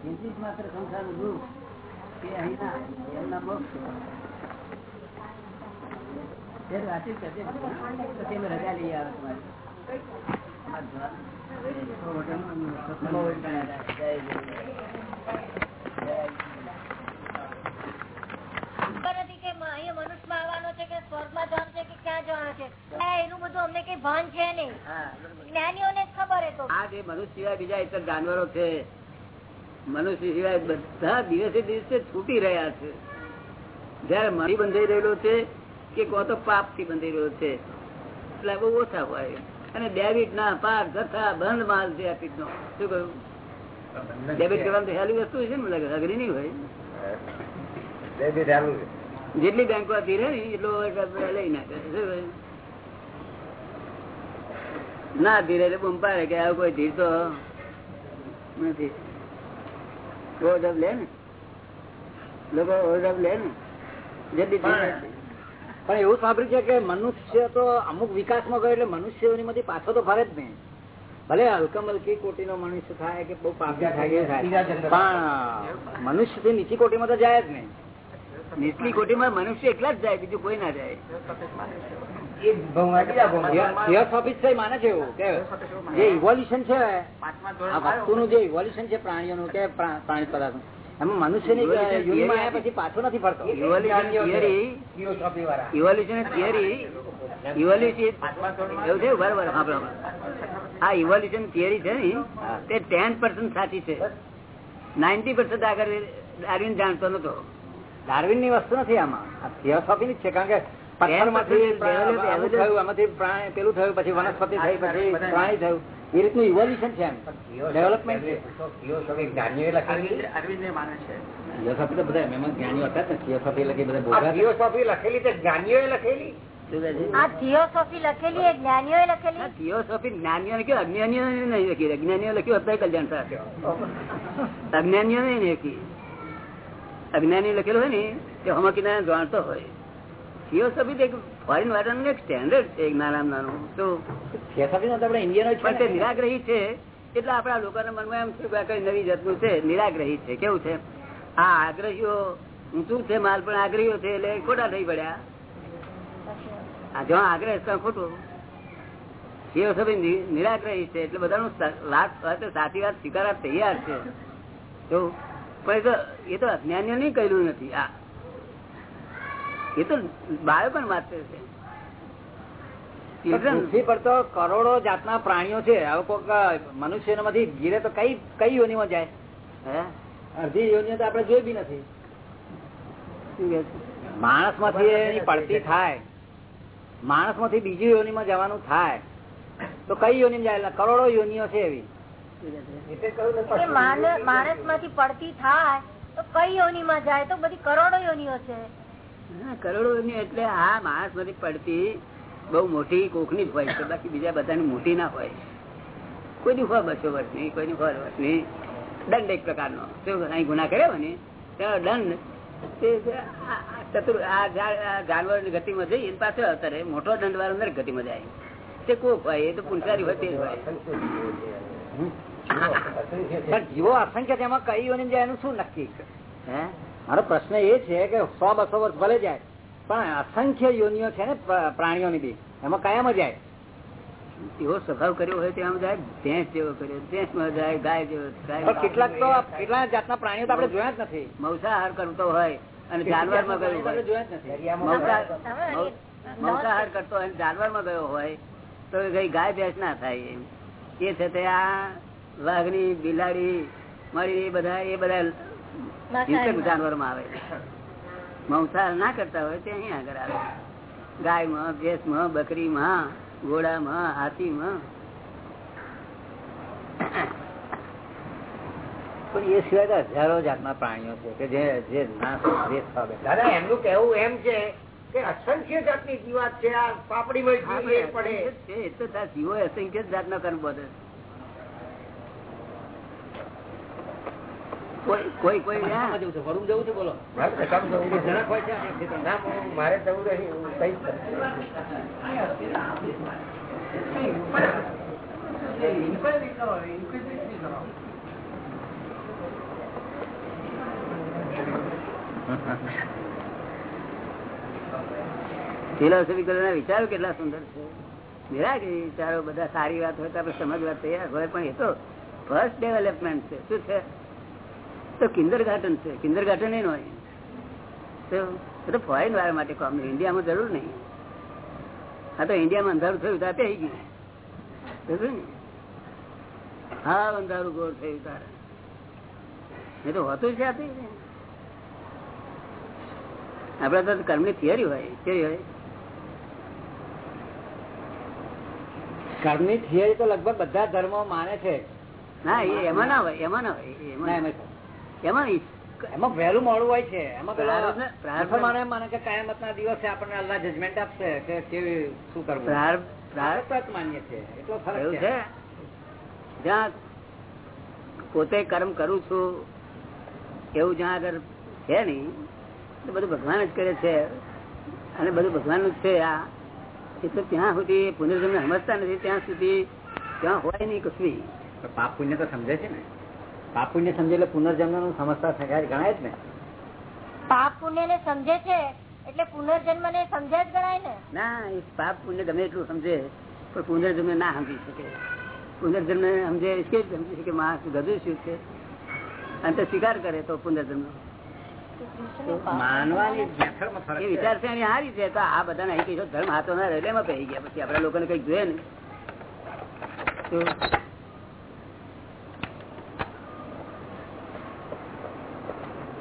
ચિંતિત માત્ર સંસારનું દુઃખ એ અહીં ના એમના મોક્ષ ત્યારે વાતચીત કરજે. પછી અમે રજા લઈ આવે તમારી ખબર નથી કે મ- અહીંયા મનુષ્યમાં આવવાનો છે કે સ્વર્ગમાં જવાનું છે કે ક્યાં જવાનું છે? એનું બધું અમને કઈ ભાન છે નહીં. જ્ઞાનીઓને ખબર એ આ જે મનુષ્ય સિવાય બીજા ઇતર જાનવરો છે. મનુષ્ય સિવાય બધા દિવસે દિવસે છૂટી રહ્યા છે. જયારે મરી બંધાઈ રહેલો છે કે કો તો પાપથી બંધાઈ રહ્યો છે? એટલે બહુ ઓછા હોય. અને ડેબિટ ના પાક ગથા બંધ માલ છે આ પીઠનો શું કહ્યું? ડેબિટ કરવાનું તો હેલી વસ્તુ છે ને લાગે અઘરી નહીં હોય. જેટલી બેંકો ધીરે ને એટલો લઈ નાખે. ના ધીરે એટલે બૂમ પાડે કે આવું કોઈ ધીર તો નથી ઓઢબ લે ને. લોકો ઓઢબ લે ને. જેટલી પણ એવું સાંભળ્યું છે કે મનુષ્ય તો અમુક વિકાસમાં ગયો એટલે મનુષ્યોની માંથી પાછો તો ફરે જ નહીં. ભલે હલકમ હલકી કોટીનો મનુષ્ય થાય કે બહુ પાપી થાય. થાય પણ મનુષ્યથી નીચી કોટીમાં તો જાય જ નહીં. નીચલી કોટીમાં મનુષ્ય એકલા જ જાય બીજું કોઈ ના જાય. માને છે એવું કે જે ઇવોલ્યુશન છે આ વસ્તુનું જે ઇવોલ્યુશન છે પ્રાણીઓનું કે પ્રાણી પદાર્થનું એમાં મનુષ્યની Evolution યોનિમાં theory આવ્યા પછી પાછો નથી ફરતો. ઇવોલ્યુશન થિયરી ઇવોલ્યુશન એવું છે? બરાબર આ ઇવોલ્યુશન થિયરી છે ને તે ટેન પર્સન્ટ સાચી છે. નાઇન્ટી પર્સન્ટ આગળ ડાર્વિન જાણતો નતો. ડાર્વિનની વસ્તુ નથી આમાં. થિયોસોફી ની છે કારણ કે પેલું થયું પછી વનસ્પતિ થઈ પછી પ્રાણી થયું. એ રીતનું ઇવોલ્યુશન છે એમ. ડેવલપમેન્ટ થિયોસોફી તો બધા એમાં જ્ઞાનીઓ હતા ને. થિયોસોફી લખી બધા બોલ્યા શું કહે છે? આ થિયોસોફી લખેલી એ જ્ઞાનીઓએ લખેલી? આ theosophy અજ્ઞાનીઓ નહીં લખી. અજ્ઞાનીઓ લખ્યું અત્યારે કલ્યાણ થાય. અજ્ઞાનીઓ નહીં લખી. અજ્ઞાની લખેલું હોય ને તે હમણાં કિનારે જાણતો હોય. થિયોસોફી એક ફોરેન વાળાનું એક સ્ટેન્ડર્ડ છે એક નાનું તો આપણે ઇન્ડિયનો પણ તે નિરાગ્રહી છે. એટલે આપણા લોકોના મનમાં એમ શું કઈ નવી જાતનું છે. નિરાગ્રહી છે. કેવું છે? આ આગ્રહીઓ ઊંચું છે માલ પણ આગ્રહીઓ છે એટલે ખોટા થઈ પડ્યા. આ જો આગ્રહ ખોટું. એ નિરાગ્રહી છે એટલે બધાનું સાચી વાત સ્વીકારવા તૈયાર છે. જો પણ એ તો અજ્ઞાનીઓ નહીં કહેલું નથી. આ એ તો બાળકો માત્ર છે. પૃથ્વી પર તો કરોડો જાતના પ્રાણીઓ છે. હવે કોઈક મનુષ્યમાંથી ગીરે તો કઈ કઈ યોનીમાં જાય? હે? અડધી યોની તો આપણે જોઈ બી નથી. માણસમાંથી એની પડતી થાય. માણસમાંથી બીજી યોનીમાં જવાનું થાય. તો કઈ યોની જાય? કરોડો યોનીઓ છે એવી. માણસમાંથી પડતી થાય તો કઈ યોનીમાં જાય? તો બધી કરોડો યોનીઓ છે. કરોડો યોની એટલે આ માણસમાંથી પડતી બહુ મોટી કોકની જ હોય છે. બાકી બીજા બધાની મોટી ના હોય. કોઈની હોય બસો વર્ષની કોઈની સો વર્ષની. દંડ એક પ્રકારનો. અહીં ગુના કર્યો ને દંડ. ચતુર આ જા- ની ગતિમાં જઈ એની પાસે અવતરે મોટો દંડ વાળો અંદર ગતિમાં જાય. તે કોક હોય એ તો પુનસારી હોય તે હોય. પણ જીવો અસંખ્ય તેમાં કઈ જાય એનું શું નક્કી? હે? મારો પ્રશ્ન એ છે કે સો બસો વર્ષ ભલે જાય પણ અસંખ્ય યોનિઓ છે ને પ્રાણીઓની બી. એમાં કયામાં જાય? એવો સ્વભાવ કર્યો હોય તેમાં જાય ભેંસ જેવો કર્યો ભેંસમાં જાય ગાય જેવો ગાય કેટલાક તો કેટલા જાતના પ્રાણીઓ તો આપણે જોયા જ નથી. મૌસાહાર કરતો હોય અને જાનવરમાં ગયો હોય. જોયા જ નથી. મંસા- કરતો હોય જાનવરમાં ગયો હોય તો કઈ ગાય ભેંસ ના થાય એમ. એ છે તે આ વાઘની બિલાડી મળી એ બધા એ બધા હિંસક જાનવરમાં આવે મંસાહાર ના કરતા હોય તે અહીં આગળ આવે ગાયમાં ભેંસમાં બકરી માં ઘોડા માં હાથી માં પણ એ સિવાય હજારો જાતના પ્રાણીઓ છે કે જે જે ના દાદા એમનું કેવું એમ છે કે અસંખ્ય જાતની જીવાત છે આ પાપડીમાં જીવે પડે. એ તો જીવો અસંખ્ય જાતનો કર્મ બધે કોઈ કોઈ કોઈ આમાં જવું છે બોલો. મારે તો જવું છે. જરાક હોય છે આપણે ખેતરમાં. ના, હું- મારે જવું નહીં હું કઈ જ નથી. કરવાના વિચારો કેટલા સુંદર છે. નિરાશ વિચારો બધા સારી વાત હોય તો આપણે સમજવા તૈયાર હોય, પણ એ તો ફર્સ્ટ ડેવલપમેન્ટ છે. શું છે? તો કિન્ડર ગાર્ડન છે કિન્ડર ગાર્ડન નહીં હોય તો ફોરેન વાળા માટે કામ ઇન્ડિયામાં જરૂર નહીં. આ તો ઇન્ડિયામાં અંધારું થયું ત્યાં થઈ ગયું. ને? હા, અંધારું ગોળ થયું તારે. એ તો હોતું છે આ તો. આપડે તો કર્મની થિયરી હોય કેવી હોય. કર્મની થિયરી તો લગભગ બધા ધર્મો માને છે. ના એ એમાં ના હોય એમાં ના હોય એમાં એમાં વહેલું મોડું હોય છે. એમાં માને કે કાયમત ના દિવસે આપણને અલ્લાહ જજમેન્ટ આપશે કે કેવી શું કરવું. પ્રાર- પ્રાર- આપણે માનીએ છીએ. એટલો ફરક છે. છે? જ્યાં પોતે કર્મ કરું છું એવું જ્યાં આગળ છે નહીં બધું ભગવાન જ કરે છે. અને બધું ભગવાનનું છે આ. એ તો ત્યાં સુધી પુનર્જન્મ સમજતા નથી ત્યાં સુધી ત્યાં હોય નહીં કશું. પાપ પુણ્ય તો સમજે છે ને. પાપ પુણ્ય સમજે એટલે પુનર્જન્મનું સમજતા ગણાય જ ને. પાપ પુણ્ય ને સમજે છે એટલે પુનર્જન્મ ને સમજ્યા જ ગણાય ને. ના એ પાપ પુણ્ય ગમે એટલું સમજે પણ પુનર્જન્મ ના સમજી શકે. પુનર્જન્મ સમજે રીતે સમજી શકે માણસ ગધું શું છે? અને તે સ્વીકાર કરે તો પુનર્જન્મ. માનવાની મેથડમાં ફરક છે. વિચાર છે હારી છે તો આ બધા નહીં કહીશું ધર્મ હાથો ના રહે એમાં પહી ગયા. પછી આપડા લોકોને કંઈક જોઈએ ને. તો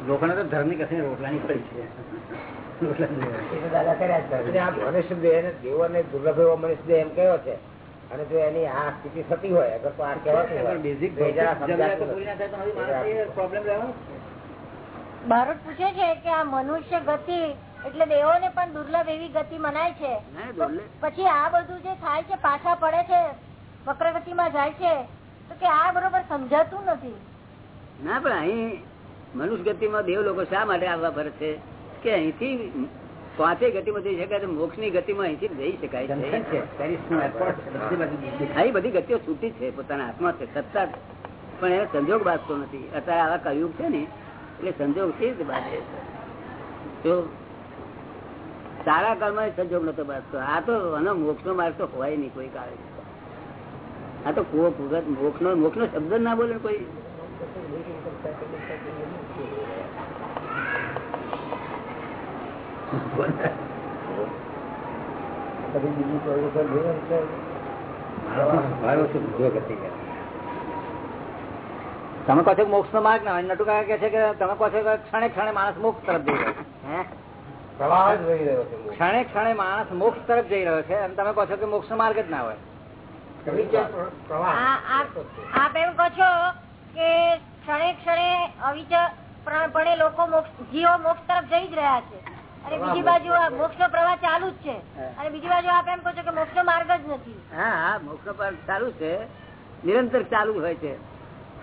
લોકોને તો ધર્મની કસી રોટલાની પડી છે. એમ કયો છે? અને જો એની આ સ્થિતિ થતી હોય અગર તો આ કહેવાતું બારોટ પૂછે છે કે આ મનુષ્ય ગતિ એટલે દેવોને પણ દુર્લભ એવી ગતિ મનાય છે. ના. પછી આ બધું જે થાય છે પાછા પડે છે વક્રગતિમાં જાય છે તો કે આ બરોબર સમજાતું નથી. ના પણ અહીં મનુષ્ય ગતિમાં દેવ લોકો શા માટે આવવા ફરે છે? કે અહીંથી પાંચે ગતિ માં જઈ શકાય મોક્ષની ગતિમાં અહીંથી જઈ શકાય છે. છે બધી ગતિઓ છૂટી છે પોતાના હાથમાં છે સત્તા પણ એને સંજોગ બાંધતો નથી. અત્યારે આવા કયુગ છે ને એટલે સંજોગ છે જ બાજે. જો સારા કર્મ સંજોગ નતો બાજતો. આ તો આનો મોક્ષ નો માર્ગ તો હોય નહીં કોઈ કાળે. આ તો કુવો ભૂગત મોક્ષ નો મોક્ષ નો શબ્દ ના બોલે કોઈ. બીજું કોઈ વખત જોયું છે? માણસનો ભાવ ઓછો બુદ્ધિઓ ગતિ કરે. તમે કહો છો મોક્ષ નો માર્ગ ના નટુ કાકા કે છે કે તમે કહો છો કે ક્ષણે ક્ષણે માણસ મોક્ષ તરફ જઈ રહ્યો છે હે? પ્રવાહ જ વહી રહ્યો છે ક્ષણે ક્ષણે માણસ મોક્ષ તરફ જઈ રહ્યો છે અને તમે કહો છો કે મોક્ષ માર્ગ જ ના હોય. નીચે પ્રવાહ? આ- આ- આપ એમ કહો છો કે ક્ષણે ક્ષણે અવિચરપણે લોકો જીવો મોક્ષ તરફ જઈ જ રહ્યા છે. અને બીજી બાજુ આ મોક્ષ પ્રવાહ ચાલુ જ છે. અને બીજી બાજુ આપ એમ કહો છો કે મોક્ષ માર્ગ જ નથી. હા હા મોક્ષ માર્ગ ચાલુ છે. નિરંતર ચાલુ હોય છે.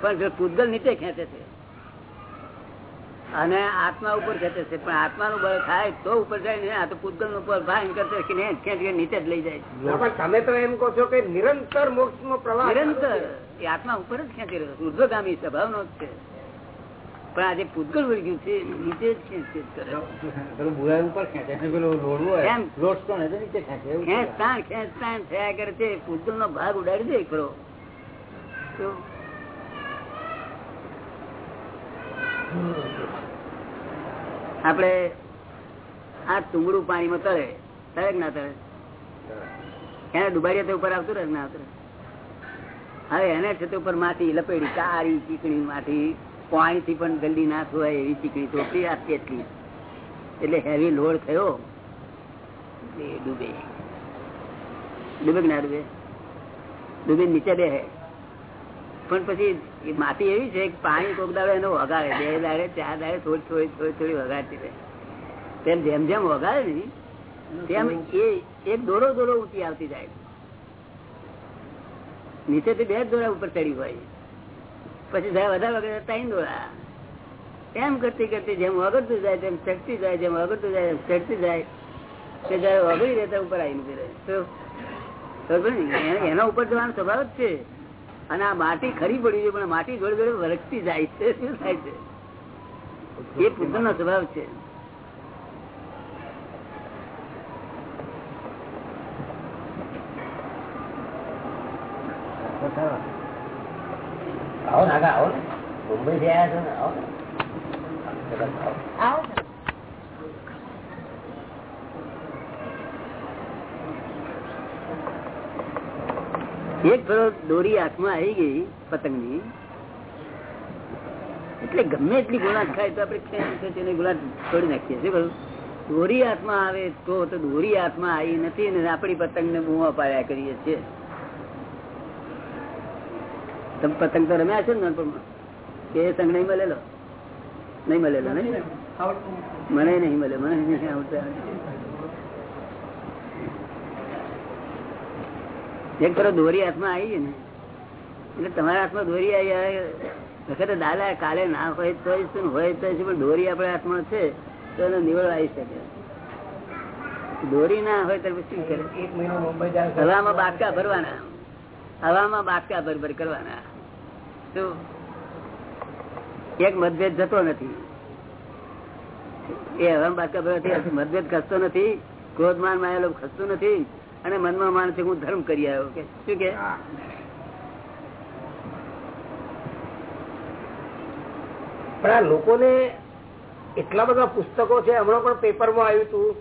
પણ જો પૂતગલ નીચે ખેંચે છે અને આત્મા ઉપર ખેંચે છે પણ આત્માનું બળ થાય તો ઉપર જાય ને આ તો પૂતગલનું બળ ભાઈ કરશે કે ને ખેંચ કે નીચે જ લઈ જાય ના, તમે તો એમ કહો છો કે નિરંતર મોક્ષ નો પ્રવાહ નિરંતર. એ આત્મા ઉપર જ ખેંચી રહ્યો ઉર્ધ્વગામી સ્વભાવ નો જ છે. પણ આજે પૂતગલ ગયું છે નીચે જ ખેંચી કરે બુરાઈ ઉપર ખેંચે છે, પેલું લોડવું હોય એમ. તો નીચે ખેંચે થયા કરે છે પૂતગલ નો ભાગ ઉડાડી દે ખરો તો આપડે આ ટુંગડું પાણીમાં તળે તળે ના તળે? એને ડુબાડીએ તો ઉપર આવતું રહે ના હવે એને છે તે ઉપર માટી લપેડી કાળી ચીકણી માટી પાણી થી પણ ગંદી ના થવાય એવી ચીકણી ચોપડી આપી એટલી. એટલે હેવી લોડ થયો. ડૂબે. ડૂબે કે ના ડૂબે? ડૂબે નીચે બે પણ પછી માટી એવી છે કે પાણી કોક દાડે એનો વગાડે, બે દાડે, ચાર દાડે થોડી થોડી થોડી થોડી વગાડતી રહે. તેમ જેમ જેમ વગાડે ને, તેમ એ એક દોરો દોરો ઊંચી આવતી જાય. નીચેથી બે દોરા ઉપર ચડી હોય. પછી જાય વધારે વગર ત્રણ દોરા. એમ કરતી કરતી જેમ વગડતું જાય, તેમ ચડતી જાય, જેમ વગડતું જાય એમ ચડતી જાય. તે જયારે વગડી રહેતા ઉપર આવી રહે. તો એના ઉપર જવાનો સ્વભાવ જ છે. અને આ માટી ખરી પડી છે, પણ માટી જોડે જોડે વરસતી જાય છે. શું થાય છે? એ પુત્ર સ્વભાવ છે. આવો નાગા, આવો. ને મુંબઈ થી આવ્યા છો ને? આવો. ને સરસ, આવો. આવો એક દોરી હાથમાં આવી ગઈ પતંગની. એટલે ગમે એટલી ગુલાટ ખાય તો આપણે ગુલાટ છોડી નાખીએ છીએ. બધું દોરી હાથમાં આવે તો તો દોરી હાથમાં આવી નથી ને આપણી પતંગને બૂમો પાડ્યા કરીએ છીએ. તમે પતંગ તો રમ્યા છો ને નાનપણમાં? કે એ સંગ નહીં મળેલો? નહીં મળેલો નહીં? મને નહીં મળે મને નહીં આવડતા. એક કરો દોરી હાથમાં આવી ને. એટલે તમારા હાથમાં દોરી આવી વખતે દાદા કાલે ના હોય તો શું હોય તો શું, પણ દોરી આપણા હાથમાં છે તો એનો નિવડ આવી શકે. દોરી ના હોય તો શું કરે? એક મહિનો મુંબઈ જાય હવામાં બાટકા ભરવાના. હવામાં બાટકા ભર ભર કરવાના. શું એક મતભેદ જતો નથી. એ હવામાં બાટકા ભરવાથી મતભેદ ખસતો નથી ક્રોધમાનમાં આવેલો ખસતું નથી. અને મનમાં માનશે હું ધર્મ કરી આવ્યો કે શું કે? પણ આ લોકોને એટલા બધા પુસ્તકો છે હમણાં પણ પેપરમાં આવ્યું હતું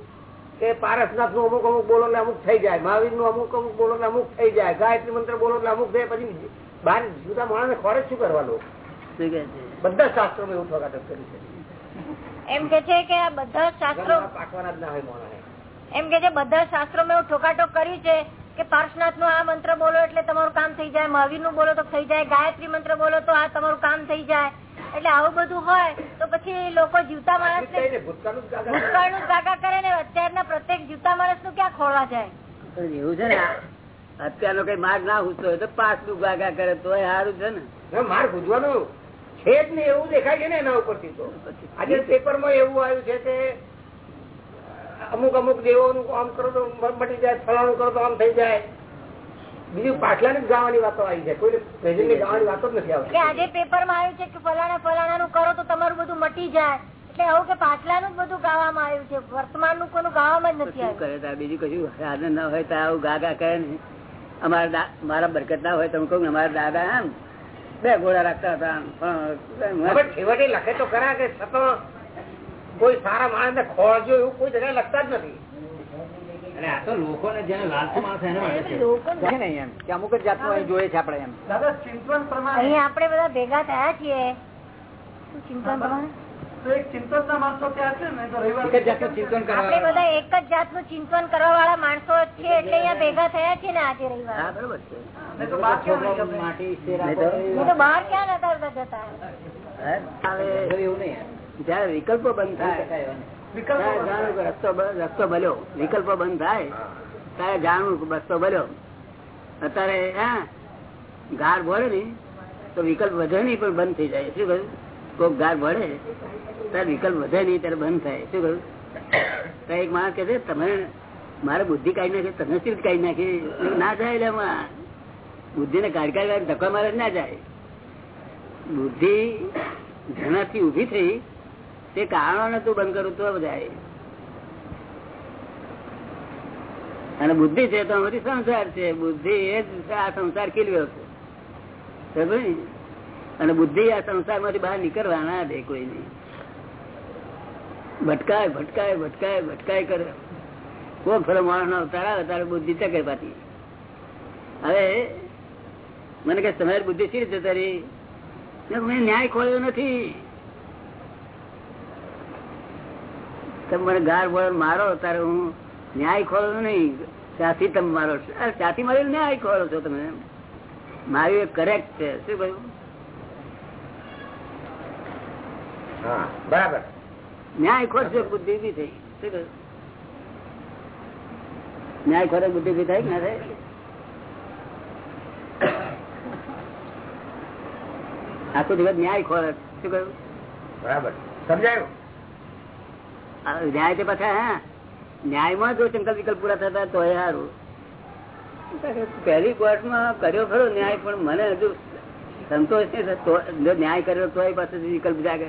કે પારસનાથનું અમુક અમુક બોલો ને અમુક થઈ જાય મહાવીરનું અમુક અમુક બોલો ને અમુક થઈ જાય ગાયત્રી મંત્ર બોલો ને અમુક થાય પછી બાર જુદા માણસ ખોરે શું કરવાનું શું કે છે? બધા શાસ્ત્રોમાં એવું ઠોકાટક કર્યું છે. એમ કે છે કે આ બધા શાસ્ત્રો પાકવાના જ ના હોય માણસ. એમ કે છે બધા શાસ્ત્રો મેં ઠોકાટોક કરી છે કે પાર્શનાથનું આ મંત્ર બોલો એટલે તમારું કામ થઈ જાય. મહાવીરનું બોલો તો થઈ જાય. ગાયત્રી મંત્ર બોલો તો આ તમારું કામ થઈ જાય. એટલે આવું બધું હોય તો પછી લોકો જીવતા માણસ ને ભૂતકાળનું ગાગા કરે ને અત્યારના પ્રત્યેક જીવતા માણસનું ક્યાં ખોળવા જાય? એવું છે ને અત્યારનો કઈ માર્ગ ના ઉઠતો હોય તો પાસનું ગાગા કરે તો સારું છે ને. માર્ગ માર ગુજવાનું છે જ ને એવું દેખાય છે ને એના ઉપરથી તો. આજે પેપરમાં એવું આવ્યું છે કે અમુક અમુક દેવોનું આમ કરો તો મટી જાય ફલાણું કરો તો આમ થઈ જાય. બીજું પાછલાની ની ગાવાની વાતો આવી જાય. કોઈ પ્રેઝન્ટની ગાવાની વાતો જ નથી આવતી. આજે પેપરમાં આવ્યું છે કે ફલાણા ફલાણા નું કરો તો તમારું બધું મટી જાય. એટલે આવું કે પાછલાનું જ બધું ગાવામાં આવ્યું છે. વર્તમાનનું કોનું ગાવામાં જ નથી આવ્યું. કરે બીજું કશું સાધન ના હોય તો આવું ગાગા ને. અમારા મારા બરકત ના હોય તો હું કહું ને અમારા દાદા આમ બે ઘોડા રાખતા હતા પણ લખે તો ખરા કે છતાં કોઈ સારા માણસ ને ખોળજો એવું કોઈ જગ્યાએ લખતા જ નથી. અને આ તો જેને લાલચ માણસ એને માટે લોકો ને એમ. કે અમુક જ જાતનું અહીં જોઈએ છે આપણે એમ. અહીંયા બધા ભેગા થયા છીએ. શું ચિંતન પ્રમાણે? એક જ જાતનું ચિંતન આપણે કરવા બધા એક જ જાતનું ચિંતન કરવા વાળા માણસો છે એટલે અહીંયા ભેગા થયા છીએ ને આજે હા રવિવાર છે. છોકરો માટી શેરા નહીં તો- નહીં તો બહાર ક્યાં નતા જતા? એવું નહીં જયારે વિકલ્પો બંધ થાય રસ્તો બન્યો. વિકલ્પો બંધ થાય ત્યારે જાણવું રસ્તો ભલ્યો અત્યારે હા ગાર ભરે ને તો વિકલ્પ વધે નહીં પણ બંધ થઈ જાય. શું કહ્યું? કોઈક ગાર ભરે ત્યારે વિકલ્પ વધે નહીં ત્યારે બંધ થાય. શું કહ્યું? તો એક માણસ કે છે તમે મારે બુદ્ધિ કાઢી નાખી તમે શું કાઢી નાખી. ના જાય એટલે એમાં. બુદ્ધિ ને કાઢી કાઢી ધક્કા મારે જ ના જાય. બુદ્ધિ જેનાથી ઊભી થઈ તે કારણો તું બંધ કરું તો બધા અને બુદ્ધિ છે તો બધી સંસાર છે. બુદ્ધિ એ જ આ સંસાર ખીલવ્યો છે અને બુદ્ધિ આ સંસારમાંથી બહાર નીકળવા ના કોઈ નહીં ભટકાય ભટકાય ભટકાય ભટકાય કરે. કોઈ ફરો માણસ નો અવતાર આવે તારે બુદ્ધિ ચકે પાછી હવે મને કે તમારી બુદ્ધિ સી રીતે તારી? મેં ન્યાય ખોલ્યો નથી. તમે મને ગાર બોળ મારો તારે હું ન્યાય ખોલો નહીં. ત્યાંથી તમે મારો ત્યાંથી મારી ન્યાય ખોલો છો તમે. મારી કરેક્ટ છે. શું કહ્યું? બરાબર. ન્યાય ખોરશો બુદ્ધિ ભી થઈ. શું કહ્યું? ન્યાય ખોરે બુદ્ધિ ઊભી થાય ના થાય આખું દિવસ ન્યાય ખોરે શું કહ્યું? બરાબર. સમજાયું? ન્યાય તે પાછા, હા. ન્યાયમાં જો સંકલ્પ વિકલ્પ પૂરા થતા તો એ સારું. પહેલી કોર્ટમાં કર્યો ખરો ન્યાય, પણ મને હજુ સંતોષ નહીં જો ન્યાય કર્યો તો પાછળ વિકલ્પ જાગે.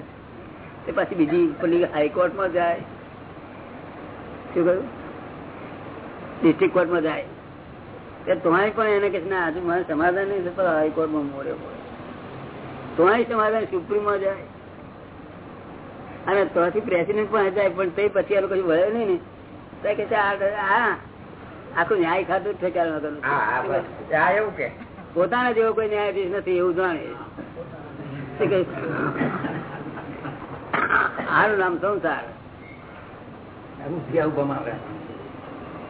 તે પછી બીજી પેલી હાઈકોર્ટમાં જાય. શું કહ્યું? ડિસ્ટ્રિક્ટ કોર્ટમાં જાય. એ તોય પણ એને કે ના, હજુ મને સમાધાન નહીં થતો હાઈકોર્ટમાં મોડ્યો તોય સમાધાન સુપ્રીમમાં જાય. અને ત્યાંથી પ્રેસિડેન્ટ પણ જાય પણ તે પછી એનું કશું વળે નહીં ને. તો કે આ આ આખું ન્યાય ખાતું જ ઠેકાણ એવું કે. પોતાના જેવો કોઈ ન્યાયાધીશ નથી એવું જાણે. તે આનું નામ સંસાર.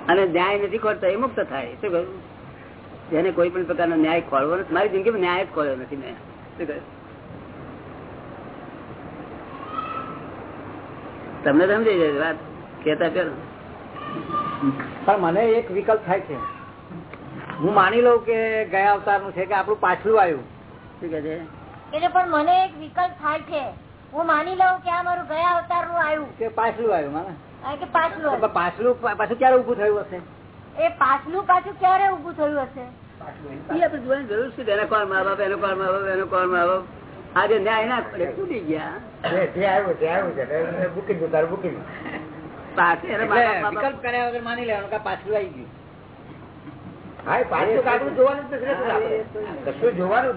અને ન્યાય નથી ખોટતો એ મુક્ત થાય. શું કહ્યું? જેને કોઈ પણ પ્રકારનો ન્યાય ખોળવો નથી. મારી જિંદગીમાં ન્યાય જ ખોળ્યો નથી મેં. શું કહ્યું? તમને સમજી જાય વાત કેતા કે પણ મને એક વિકલ્પ થાય છે. હું માની લઉં કે ગયા અવતારનું છે કે આપણું પાછલું આવ્યું. શું કે છે? એટલે પણ મને એક વિકલ્પ થાય છે. હું માની લઉં કે આ મારું ગયા અવતારનું આવ્યું. કે પાછલું આવ્યું મને? કે પાછલું આવ્યું. પાછલું પાછું ક્યારે ઉભું થયું હશે? એ પાછલું પાછું ક્યારે ઉભું થયું હશે? એ આપણે જોવાની જરૂર છે એનો કોણ મા બાપ એનો કોણ મા બાપ એનો કોણ મા બાપ આજે ન્યાય ના પડે તૂટી ગયા. વિકલ્પ કર્યા વગર માની લેવાનું કે પાછું આવી ગયું. હા એ પાછું કાગળું જોવાનું જ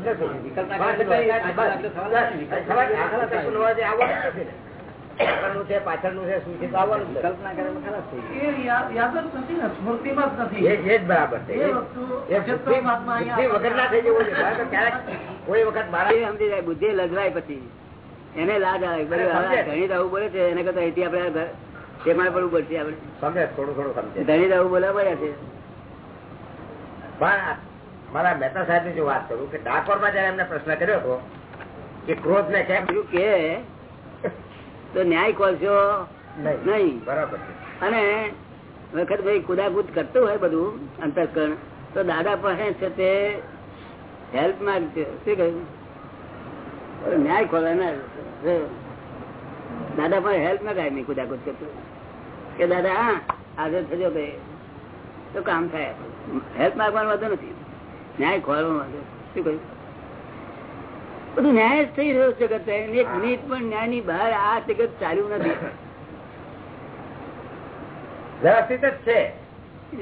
નથી આગળનું છે પાછળનું છે શું છે? આવવાનું ખરાબ થઈ એ જ બરાબર છે. બુદ્ધિ બુદ્ધિ વગર ના થઈ જવું ક્યારેક કોઈ વખત મારા એ સમજી જાય બુદ્ધિ લજવાય પછી. એને લાજ આવે ધણી આવું બોલે છે એને કરતા અહીંથી આપણે તેમાં પડવું પડશે આપણે. સમજે થોડું થોડું સમજે. ગણિત આવું બોલા પડ્યા છે. પણ મારા મહેતા સાહેબની જો વાત કરું કે ડાકોરમાં જયારે એમને પ્રશ્ન કર્યો હતો કે ક્રોધ ને કેમ કે તો ન્યાય ખોલશો નહીં. બરાબર અને વખત ભાઈ કુદાકુદ કરતું હોય બધું અંતઃકરણ. તો દાદા પાસે છે તે હેલ્પ માંગશે શું કહ્યું? ન્યાય ખોલે ના દાદા પાસે હેલ્પ ના થાય નહીં કુદાકુદ કરતું કે દાદા હા આજે થજો કે તો કામ થાય. હેલ્પ માંગવાનો વાંધો નથી. ન્યાય ખોલવાનો વાંધો શું કહ્યું? બધું ન્યાય જ થઈ રહ્યો જગત એક મિનિટ પણ ન્યાયની બહાર આ જગત ચાલ્યું નથી. વ્યવસ્થિત જ છે.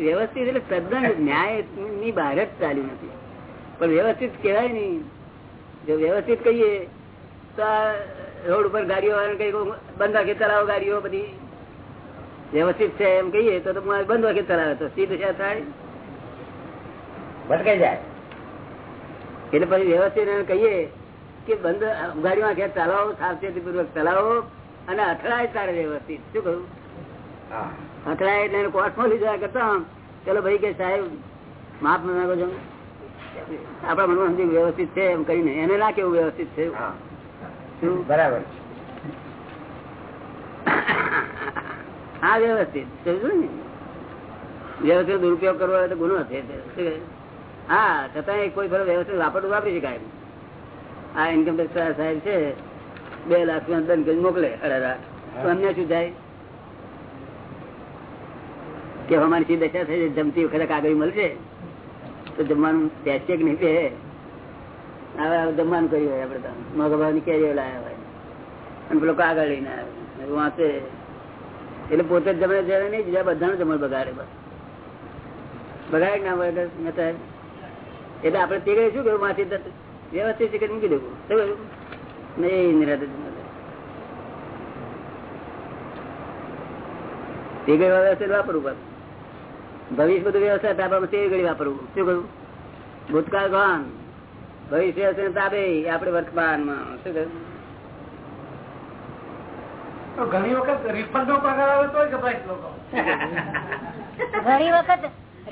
વ્યવસ્થિત એટલે તદ્દન ન્યાયની બહાર જ ચાલ્યું નથી. પણ વ્યવસ્થિત કેવાય નહીં. જો વ્યવસ્થિત કહીએ તો આ રોડ ઉપર ગાડીઓ કઈ બંધ વાગે ચલાવો ગાડીઓ બધી. વ્યવસ્થિત છે એમ કહીએ તો બંધ વાગે ચલાવે તો સીધ દશા થાય. ભટકાઈ જાય. એટલે પછી વ્યવસ્થિત કહીએ કે બંધ ગાડીમાં ઘેર ચલાવો સાવચેતી પૂર્વક ચલાવો અને અથડાય તારે વ્યવસ્થિત. શું કહ્યું? અથડાય એટલે કોર્ટમાં લઈ કરતા ચલો ભાઈ કે સાહેબ માફ માંગો છો. આપડા મનમાં સમજી વ્યવસ્થિત છે એમ કરીને એને ના કેવું વ્યવસ્થિત છે બરાબર. હા વ્યવસ્થિત. ને? વ્યવસ્થિત દુરુપયોગ કરવો તો ગુનો છે? હા છતાં કોઈ ફરક વ્યવસ્થિત વાપરવું વાપરી શકાય આ ઇન્કમ ટેક્સ સાહેબ છે, બે લાખ નો દંડ કરી મોકલે અઢાર તો અમને શું થાય? કે અમારી સી દશા થઈ જમતી વખતે કાગળ મળશે, તો જમવાનું બેસે કે નહીં બે હવે જમવાનું કર્યું હોય આપડે તો. મગભાવની કેરીઓ લાવ્યા હોય. અને પેલો કાગળ લઈને આવે. વાંચે એટલે પોતે જ જમણે જયારે નહીં, બીજા બધાનું જમણ બગાડે બસ. બગાડે ના બગાડે? એટલે આપડે તે શું કર્યું માથી વ્યવસ્થિત ટિકિટ મૂકી દેવું. શું નહીં નિરાતે તે ઘડી વ્યવસ્થિત વાપરવું બસ ભવિષ્ય બધું વ્યવસ્થા તાબામાં તે ઘડી વાપરવું. શું કહ્યું? ભૂતકાળ ગણ ભવિષ્ય હશે તાબે આપણે વર્તમાનમાં. શું કહ્યું? ઘણી વખત રિફંડ નો પગાર આવે લોકો. ઘણી વખત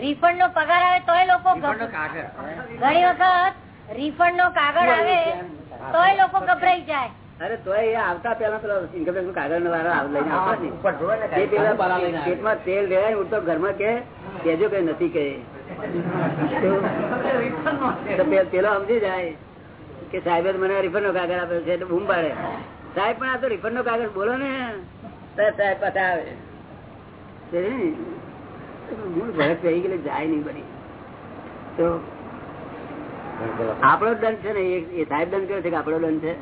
રિફંડ નો પગાર આવે તોય લોકો ઘણી વખત રિફંડ નો કાગળ આવે તોય લોકો ગભરાઈ જાય અરે તો એ આવતા પેલા પેલા ઇન્કમ ટેક્સ નો કાગળ લઈને આવતા જ ને. ઉપર જોવે ને તે કાંઈ. પેલા પરા લઈને આવે. પેટમાં તેલ રેડાય ઉડતો ઘરમાં કે કેજો કઈ નથી કે. તો પેલો સમજી જાય કે સાહેબ મને રિફંડ નો કાગળ આપ્યો છે એટલે બૂમ પાડે સાહેબ પણ આ તો રિફંડ નો કાગળ બોલો ને તો સાહેબ પાછા આવે મૂળ ભરત રહી ગયેલી જાય નહીં બની તો આપણો દંડ છે ને એ- સાહેબ દંડ કરે છે કે આપણો દંડ છે.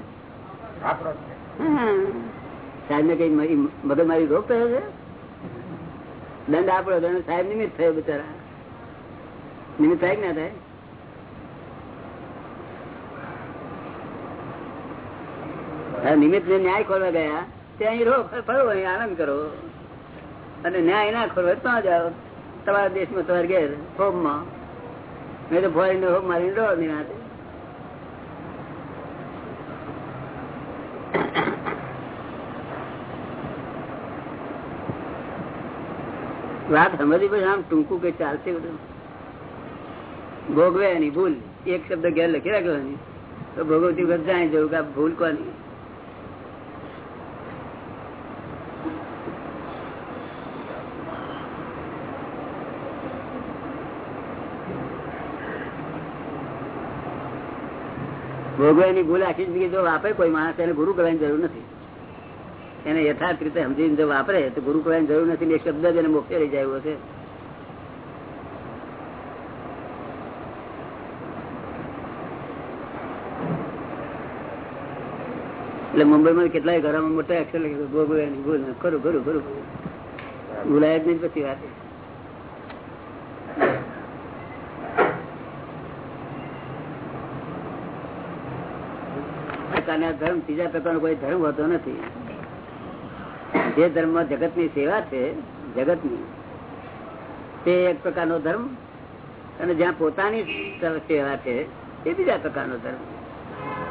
સાહેબ ને કઈ મગજ મારી રોગ થયો છે? દંડ આપણો દંડ સાહેબ નિમિત્ત થયો બિચારા. નિમિત્ત થાય કે ના થાય? નિમિત્ત ને ન્યાય ખોલવા ગયા ત્યાં અહીં રોગ ફરો અહીં આનંદ કરો. અને ન્યાય ના ખોલવા તો ત્યાં જાઓ. તમારા દેશમાં તમારે ઘેર હોમમાં મેં તો ફોરીને હોમ મારી લો નિરાતે વાત સમજી પછી આમ ટૂંકું કઈ ચાલશે બધું? ભોગવે એની ભૂલ. એક શબ્દ ઘેર લખી રાખવાની તો ભોગવતી વખત જાણી જવું કે ભૂલ કોની? ભોગવાની ભૂલ આખી જિંદગી જો વાપરે, કોઈ માણસ એને ગુરુ કરવાની જરૂર નથી. એને યથાર્થ રીતે સમજીને જો વાપરે, તો ગુરુ કરવાની જરૂર નથી એક શબ્દ જ એને મોક્ષે રહી જાય છે. એટલે મુંબઈમાં કેટલાય ઘરોમાં મોટા એક્શન લખે ભોગવે ખરું ખરું ખરું. ભૂલાય જ નહીં પછી વાત. પ્રકારના ધર્મ ત્રીજા પ્રકારનો કોઈ ધર્મ હોતો નથી. જે ધર્મ જગતની સેવા છે જગત તે એક પ્રકારનો ધર્મ અને જ્યાં પોતાની સેવા છે એ બીજા પ્રકારનો ધર્મ.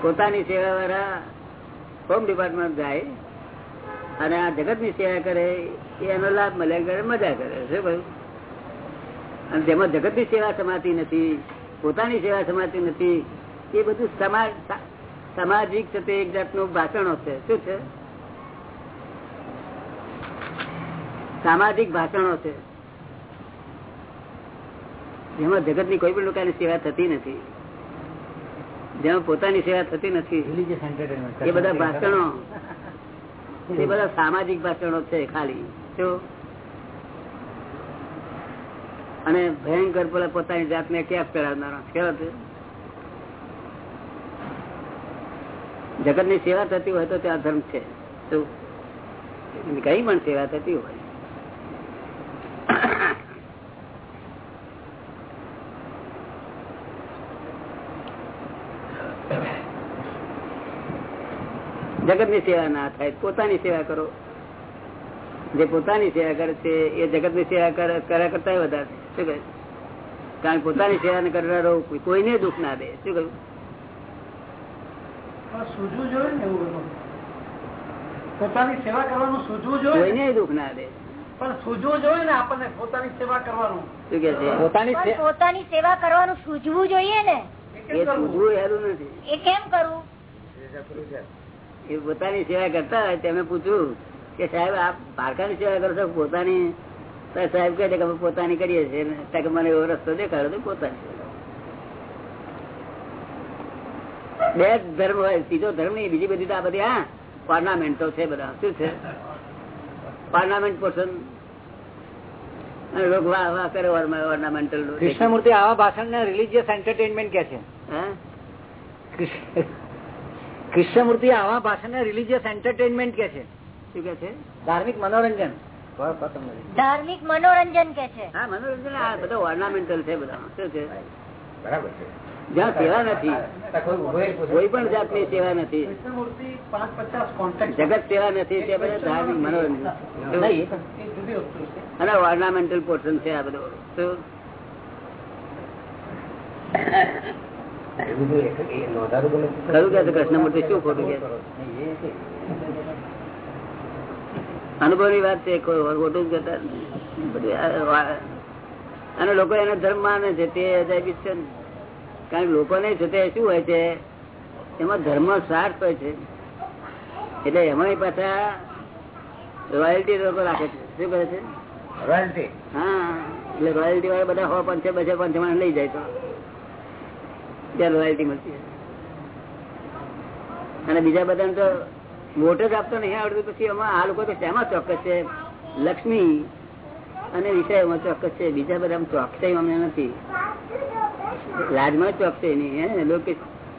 પોતાની સેવા વાળા હોમ ડિપાર્ટમેન્ટ જાય અને આ જગત સેવા કરે, એનો લાભ મળે મજા કરે છે ભાઈ અને જેમાં જગતની સેવા સમાતી નથી, પોતાની સેવા સમાતી નથી, એ બધું સમાજ સામાજિક છે તે એક જાતનું ભાષણો છે. શું છે? સામાજિક ભાષણો છે. જેમાં જગતની કોઈ પણ લોકોની સેવા થતી નથી. જેમાં પોતાની સેવા થતી નથી. એ બધા ભાષણો. એ બધા સામાજિક ભાષણો છે ખાલી. શું અને ભયંકર પેલા પોતાની જાતને કેફ કરાવનારા કેવા છે? જગતની સેવા થતી હોય તો તે અધર્મ છે. કઈ પણ સેવા થતી હોય. જગતની સેવા ના થાય, પોતાની સેવા કરો. જે પોતાની સેવા કરે છે, એ જગતની સેવા કર્યા કરતા વધારે. શું કહ્યું? કારણ પોતાની સેવા કરનારો કોઈને દુઃખ ના દે. શું કહ્યું? સૂઝવું જોઈએ ને એવું પોતાની સેવા કરવાનું સૂઝવું જોઈએ? દુઃખ ના દે. પણ સૂઝવું જોઈએ ને આપણને પોતાની સેવા કરવાનું? શું કે છે? પોતાની પોતાની સેવા કરવાનું સૂઝવું જોઈએ ને? એ સૂઝવું હેલું નથી. એ કેમ કરવું એ પોતાની સેવા કરતા હોય તેમને પૂછ્યું કે સાહેબ આપ પારકાની સેવા કરો છો? પોતાની? સાહેબ કહે છે કે અમે પોતાની કરીએ છીએ. મને એવો રસ્તો દેખાડો તો પોતાની સેવા. બે ધર્મ હોય સીધો ધર્મ નહીં બીજી બધી આ બધી હા પાર્લામેન્ટો છે બધા. શું છે? પાર્લામેન્ટ પોર્શન કૃષ્ણમૂર્તિ આવા ભાષણ ને રિલીજીયસ એન્ટરટેનમેન્ટ કે છે કૃષ્ણમૂર્તિ આવા ભાષણ ને રિલીજીયસ એન્ટરટેનમેન્ટ કે છે. શું કે છે? ધાર્મિક મનોરંજન. ધાર્મિક મનોરંજન કે છે. હા મનોરંજન આ બધા ઓર્નામેન્ટલ છે બધા. શું છે? બરાબર છે. જ્યાં સેવા નથી કોઈ પણ જાતની સેવા નથી. જગત સેવા નથી તે બધા ધાર્મિક મનોરંજન. અને ઓર્નામેન્ટલ પોર્શન છે આ બધો? ખરું કે કૃષ્ણમૂર્તિ શું ખોટું કે અનુભવ અનુભવની વાત છે કોઈ ખોટું જ અને લોકો એના ધર્મ માને છે તે અજાયબી છે ને. કારણ કે લોકોને છે તે શું હોય છે એમાં ધર્મ સાર્થ હોય છે. એટલે એમાં પાછા રોયલ્ટી લોકો રાખે છે. શું કરે છે? રોયલ્ટી હા એટલે રોયલ્ટી વાળા બધા હો પંચે બસે પંચમાણ લઈ જાય તો. ત્યાં રોયલ્ટી મળતી અને બીજા બધાને તો વોટ જ આપતો નહીં આવડતું પછી એમાં આ લોકો તો શેમાં ચોક્કસ છે? લક્ષ્મી. અને વિષયમાં ચોક્કસ છે. બીજા બધા ચોકસાઈ અમને નથી. રાજમાં ચોકસાઈ નહીં, હે. લોકો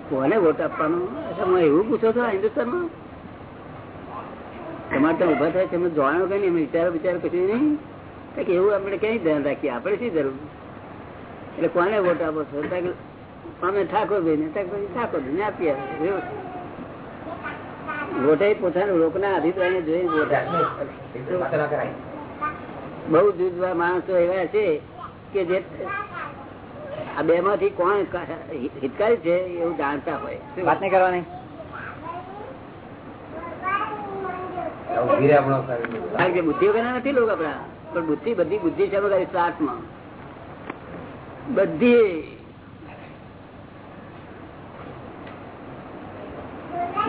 કોને વોટ આપવાનો? હું એવું પૂછો છો, હિન્દુસ્તાનમાં? તમારે તો ઊભા થાય અમે જાણો કઈ નહીં વિચારો વિચારો કશું નહીં. કે એવું આપણે ક્યાંય ધ્યાન રાખીએ? આપણે શી જરૂર? એટલે કોને વોટ આપો છો? અમે ઠાકોરભાઈ ને ઠાકોરભાઈ ને આપીએ. વોટે પોતાના લોકોના અભિપ્રાય જોઈ વોટ. બહુ જુદવા માણસો એવા છે કે જે આ બે માંથી કોણ હિતકારી છે એવું જાણતા હોય. વાત નહીં કરવાની. કારણ કે બુદ્ધિ વગર નથી લોકો આપડા પણ બુદ્ધિ બધી બુદ્ધિ છે વગર શ્વાસમાં બધી.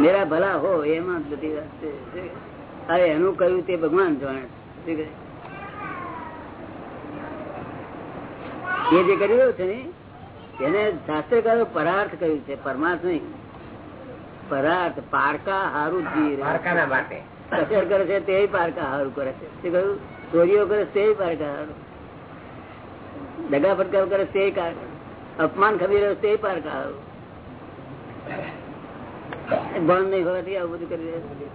મેરા ભલા હો એમાં જ બધી વાત છે. અરે એનું કહ્યું તે ભગવાન જાણે શું કહે? એ જે કર્યું છે ને એને શાસ્ત્રકારો પરાર્થ કહ્યું છે પરમાર્થ નહીં. પરાર્થ પારકા હારું પારકાના માટે. કસર કરે છે તે પારકા હારું કરે છે. શું કહ્યું? ચોરીઓ કરે તે પારકા હારું. દગા ફટકાર કરે તે અપમાન ખબી રહ્યો તે પારકા હારું. ભણ નહીં હોવાથી આવું બધું કરી રહ્યા છે.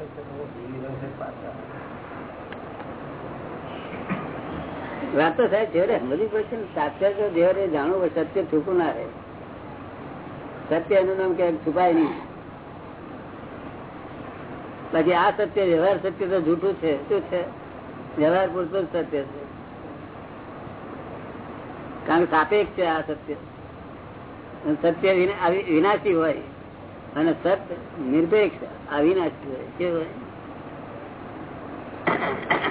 વાત તો સાહેબ જેવડે સમજવી પડશે ને? સાચા જો જેવડે જાણવું હોય સત્ય છૂપું ના રહે. સત્ય એનું નામ ક્યાંક છુપાય નહીં. પછી આ સત્ય, વ્યવહાર સત્ય તો જૂઠું છે. શું છે? વ્યવહાર પૂરતું સત્ય છે. કારણ કે સાપેક્ષ છે આ સત્ય. સત્ય વિનાશી હોય. અને સત્ય નિરપેક્ષ અવિનાશી હોય. કેવું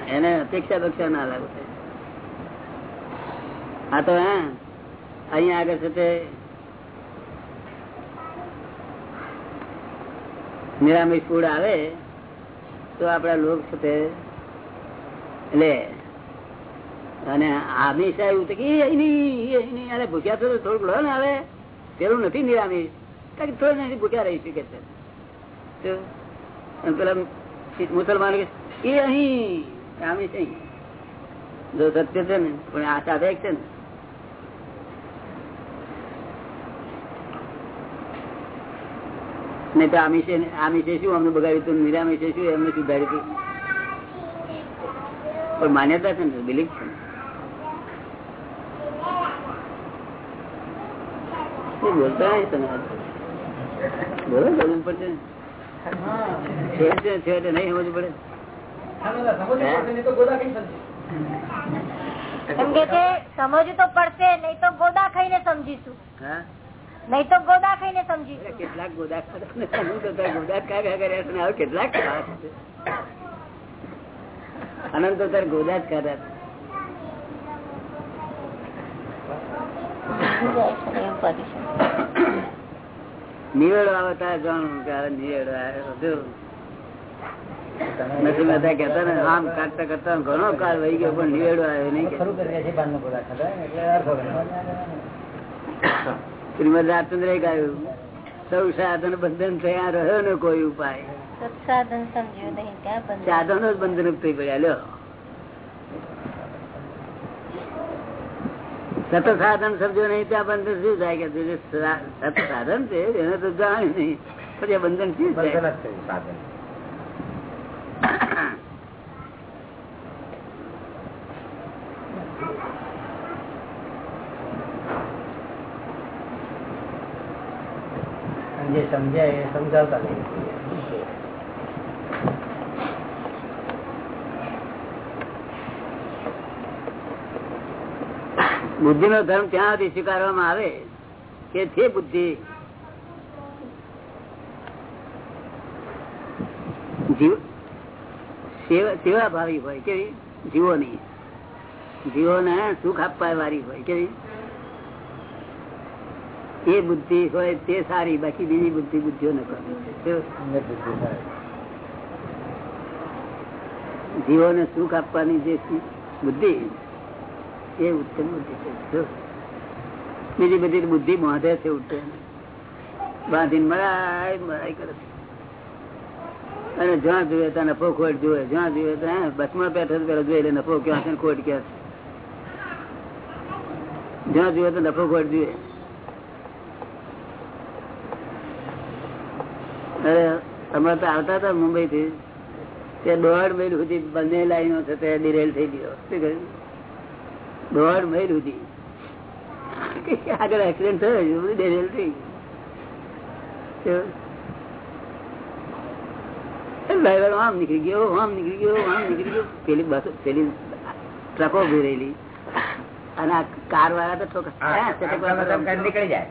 એને અપેક્ષા પક્ષા ના લાગુ હા તો હા. અહીંયા આગળ છે તે નિરામિષ ફૂડ આવે તો આપડા લોક છે તે લે. અને આમિષ આવ્યું કે નહીં, અરે ભૂખ્યા તો થોડુંક લો ને હવે. પેલું નથી નિરામિષ કારણ કે થોડું નથી ભૂખ્યા રહી શકે છે. પેલા મુસલમાન કે અહીં આમિષ અહીં. જો સત્ય છે ને પણ આ સાથે છે ને નહીં તો આમિષે આમિષે શું? અમને બગાડ્યું હતું નિરામિષે શું? એમને સુધાર્યું હતું પણ માન્યતા છે ને? બિલીફ છે બોલતા તમે બોલો બોલવું પડશે. છેવટે છેવટે નહીં સમજવું પડે. એમ કે સમજવું તો પડશે નહીં તો ગોદા ખાઈને સમજીશું. હા? નહીં તો ગોદા ખાઈને સમજી કેટલાક ગોદા ગોદા ખા કર્યા છે કેટલાક ખાવા અનંત તો ગોદા જ કર્યા છે. નિવેડો આવતા તારે જાણવું નિવેડો આવ્યો જો. નથી બધા કેતા ને આમ કાઢતા કરતા ઘણો કાળ વહી ગયો પણ નિવેડો આવ્યો નહીં. શ્રીમદ રાજચંદ્ર ગાયું સૌ સાધન બંધન થયા રહ્યો ને કોઈ ઉપાય. સત્સાધન સમજ્યું નહીં બંધ સાધનો જ બંધન થઈ પડ્યા લ્યો. સત સાધન સમજો નહીં ત્યાં બંધન શું થાય કે સત સાધન છે એને તો જાણ્યું નહીં પછી બંધન શું થાય? જે સમજાય એ સમજાવતા નહીં. બુદ્ધિ નો ધર્મ ત્યાં સ્વીકારવામાં આવે કે છે બુદ્ધિ? સેવા ભાવી હોય કેવી? જીવો ની જીવો ને સુખ આપવા વાળી હોય કેવી? એ બુદ્ધિ હોય તે સારી, બાકી બીજી બુદ્ધિ બુદ્ધિઓ ન કરવી જીવોને સુખ આપવાની જે બુદ્ધિ, એ ઉત્તમ બુદ્ધિ છે. જો. બીજી બધી બુદ્ધિ બાંધે છે ઉઠે બાંધીને મરાય મરાય કરે છે. અને જ્યાં જોઈએ ત્યાં નફો ખોટ જોવે જ્યાં જોઈએ ત્યાં બસમાં બેઠો તો પેલો જોઈ લે, નફો ક્યાં છે ને ખોટ ક્યાં છે? જ્યાં જોઈએ તો નફો ખોટ જોઈએ અરે અમારે તો આવતા હતા મુંબઈ થી તે દોઢ માઇલ સુધી બંને લાઈનો છે તે ડિરેલ થઈ ગયો શું કહ્યું? દોઢ માઇલ સુધી. આગળ એક્સિડન્ટ થયો છે, બધું ડિરેલ થઈ ગયું ડ્રાઈવર આમ નીકળી ગયો આમ નીકળી ગયો આમ નીકળી ગયો. પેલી બસ પેલી ટ્રકો ઊભી રહેલી. અને આ કાર વાળા તો ઠોકર નીકળી જાય.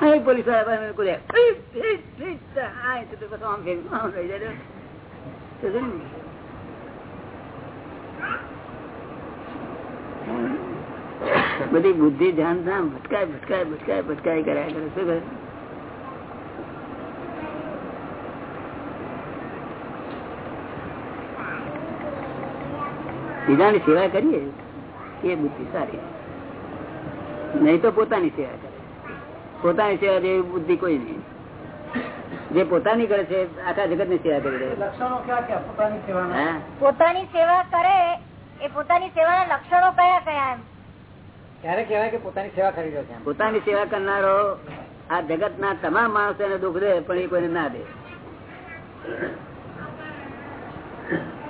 અહીં પોલીસવાળા પાસે. બધી બુદ્ધિ ધ્યાન ના ભટકાય ભટકાય ભટકાય ભટકાય કર્યા કરે, શું કરે? બીજાની સેવા કરીએ, એ બુદ્ધિ સારી. નહીં તો પોતાની સેવા કરે. પોતાની સેવા જેવી બુદ્ધિ કોઈ નહીં. જે પોતાની કરે છે આખા જગતની સેવા કરી રહે લક્ષણો ક્યાં ક્યાં? પોતાની સેવાના. પોતાની સેવા કરે એ પોતાની સેવા લક્ષણો કયા કયા એમ? ત્યારે કહેવાય કે પોતાની સેવા કરી રહ્યો છે પોતાની સેવા કરનારો આ જગત ના તમામ માણસોને દુઃખ દે પણ એ કોઈને ના દે.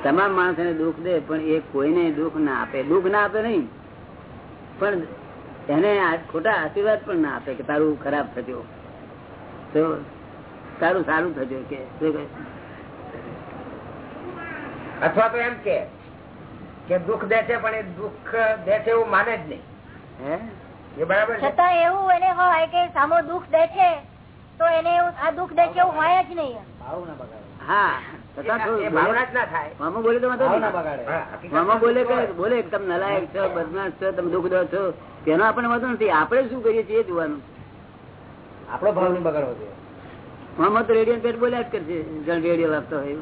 તમામ માણસોને દુઃખ દે પણ એ કોઈને દુઃખ ના આપે. દુઃખ ના આપે નહીં. પણ એને ખોટા આશીર્વાદ પણ ના આપે કે તારું ખરાબ થજો. તો તારું સારું થજો કે શું કહે? અથવા તો એમ કે કે દુઃખ દે છે પણ એ દુઃખ દે છે એવું માને જ નહીં. હે? એ બરાબર છતાં એવું એને હોય કે સામો દુઃખ દે છે તો એને એવું આ દુઃખ દે છે એવું હોય જ નહીં. હા. છતાં એ થોડું ભાવના બોલે- જ ના થાય. મામા બોલે તો વાંધો ભાવ નહીં. ના બગાડે. હા, હકીકત મામા બોલે બોલે તમે નલાયક છો બદમાશ છો તમે દુઃખ દો છો. તેનો આપણને વાંધો નથી. આપણે શું કરીએ છીએ જોવાનું. આપણો ભાવ નહીં બગાડવો જોઈએ. મામા તો રેડિયો પેટ બોલ્યા જ કરશે. જણ રેડિયો લાગતો હોય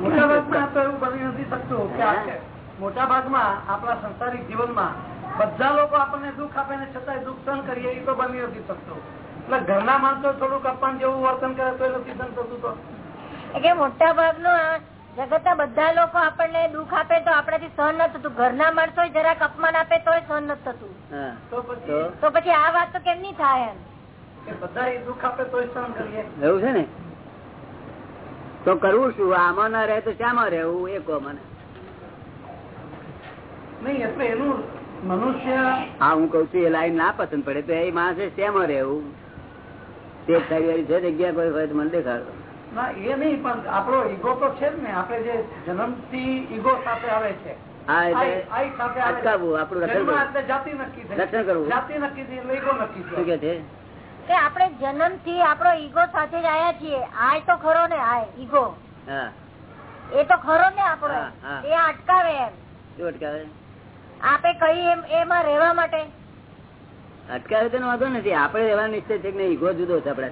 મોટા ભાગમાં તો એવું બની નથી શકતું કે મોટા ભાગમાં આપણા સંસારિક જીવનમાં બધા લોકો આપણને દુઃખ આપે ને છતાંય દુઃખ સહન કરીએ એ તો બની નથી શકતું. એટલે ઘરના માણસો થોડુંક અપમાન જેવું વર્તન કરે તો એ નથી સહન તો. એટલે મોટા ભાગનું જગત ના બધા લોકો આપણને દુઃખ આપે તો આપણાથી સહન ન થતું. ઘરના માણસો જરાક અપમાન આપે તો સહન ન થતું. તો તો? પછી આ વાત તો કેમની થાય એમ? બધા દુઃખ આપે તો સહન કરીએ. એવું છે ને? તો કરવું શું? આમાં ના રહે તો શામાં રહેવું? એ કહો મને નહીં એટલે એનું મનુષ્ય હા હું કઉ છું એ લાઈન ના પસંદ પડે તો એ માણસે શેમાં રહેવું? તે ફેબ્રુઆરી છે જગ્યા કોઈ હોય તો મને દેખાડો. ના એ નહીં પણ આપણો ઈગો તો છે જ ને. આપણે જે જન્મથી ઈગો સાથે આવે છે. હા આઈ- એટલે આઈ સાથે આવે છે. અટકાવવું આપણું રક્ષણ જન્મથી આપણો ઈગો સાથે જ આયા છીએ. આય તો ખરો ને આય ઈગો. એ તો ખરો ને આપણો. એ અટકાવે એમ. શું અટકાવે? આપે કઈ એમ એમાં રહેવા માટે? અટકાવે તેનો વાંધો નથી. આપડે એવા નિશ્ચય છે કે નહીં ઈગો જુદો છે આપડે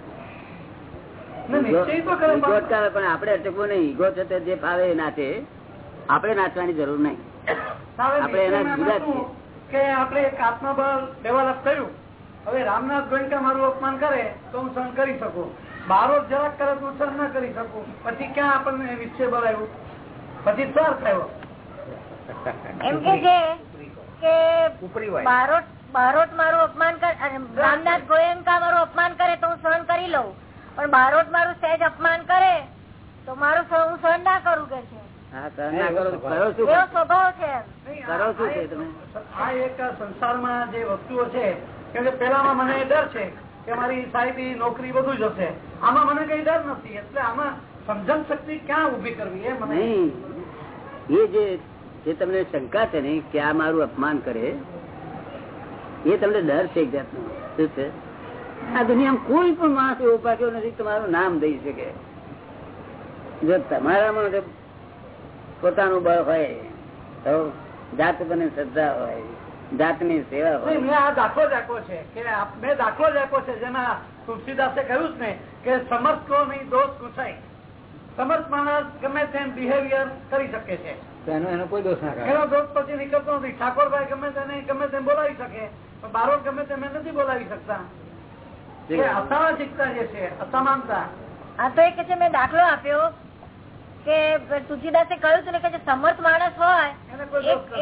અટકાવે પણ આપડે અટકવો નહીં. ઈગો છે તે જે ફાવે એ નાચે. આપડે નાચવાની જરૂર નહીં. આપડે એના જુદા કે આપડે એક આત્મબળ ડેવલપ કર્યું. હવે રામનાથ ગોયંકા મારું અપમાન કરે તો હું સહન કરી શકું. બારો જરાક કરે તો સહન ના કરી શકું. પછી ક્યાં આપણને નિશ્ચય બળાયું પછી સર થયો એમ કે છે કે બારોટ બારોટ મારું અપમાન કરે રામનાથ ગોયંકા મારું અપમાન કરે તો હું સહન કરી લઉં. પણ બારોટ મારું સહેજ અપમાન કરે તો મારું હું સહન ના કરું કે છે. હા સહન ના કરો તો કરો શું? એવો સ્વભાવ છે એમ. નહીં, કરો આ- શું આ છે એક- તમે? આ એક સંસારમાં જે વસ્તુઓ છે પેલામાં મને ડર છે કે મારી સાહેબી નોકરી બધું જ હશે. આમાં મને કઈ ડર નથી એટલે આમાં સમજણ શક્તિ ક્યાં ઊભી કરવી એ મને એ જે જે તમને શંકા છે ને કે આ મારું અપમાન કરે એ તમને ડર છે એક જાતનો. શું છે? આ દુનિયામાં કોઈ પણ માણસ એવો પાક્યો નથી તમારું નામ દઈ શકે. જો તમારામાં પોતાનું બળ હોય તો જાત બને શ્રદ્ધા હોય જાતની સેવા હોય. મેં આ દાખલો જ છે કે મેં દાખલો જ છે જેના તુલસીદાસે કહ્યું જ ને કે સમર્થ કો નહીં દોષ ગુસાઈ. સમર્થ માણસ ગમે તેમ બિહેવિયર કરી શકે છે. તો એનો એનો કોઈ દોષ ના કરે એનો દોષ પછી નીકળતો નથી. ઠાકોરભાઈ ગમે તેને ગમે તેમ બોલાવી શકે. પણ બારો ગમે તમે નથી બોલાવી શકતા. કે અસામાજિકતા જે છે અસમાનતા આ તો એ કે છે મેં દાખલો આપ્યો કે તુલસીદાસે કહ્યું હતું કે સમર્થ માણસ હોય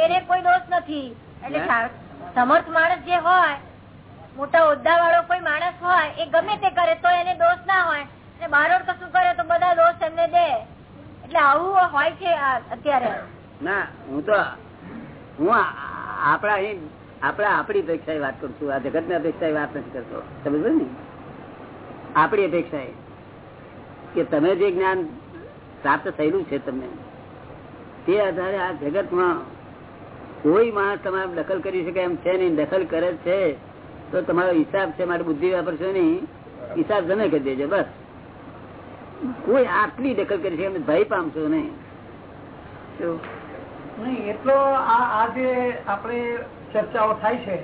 એને કોઈ દોષ નથી. એટલે સમર્થ માણસ જે હોય મોટા હોદ્દા વાળો કોઈ માણસ હોય એ ગમે તે કરે તો એને દોષ ના હોય. અને બારોડ કશું કરે તો બધા દોષ એમને દે. એટલે આવું હોય છે અત્યારે. ના હું તો હું આપડા અહીં આપણા આપણી અપેક્ષાએ વાત કરશું. આ જગતની અપેક્ષાએ વાત નથી કરતો. સમજો ને? આપણી અપેક્ષાએ કે તમે જે જ્ઞાન પ્રાપ્ત થયેલું છે તમને, તે આધારે આ જગતમાં કોઈ માણસ તમારે દખલ કરી શકે એમ છે નહીં. દખલ કરે છે તો તમારો હિસાબ છે, મારી બુદ્ધિ વાપરશો નહીં. હિસાબ તમે કરી દેજો, બસ. કોઈ આટલી દખલ કરી શકે ભય પામશો નહીં, એટલો આ આ જે આપણે ચર્ચાઓ થાય છે,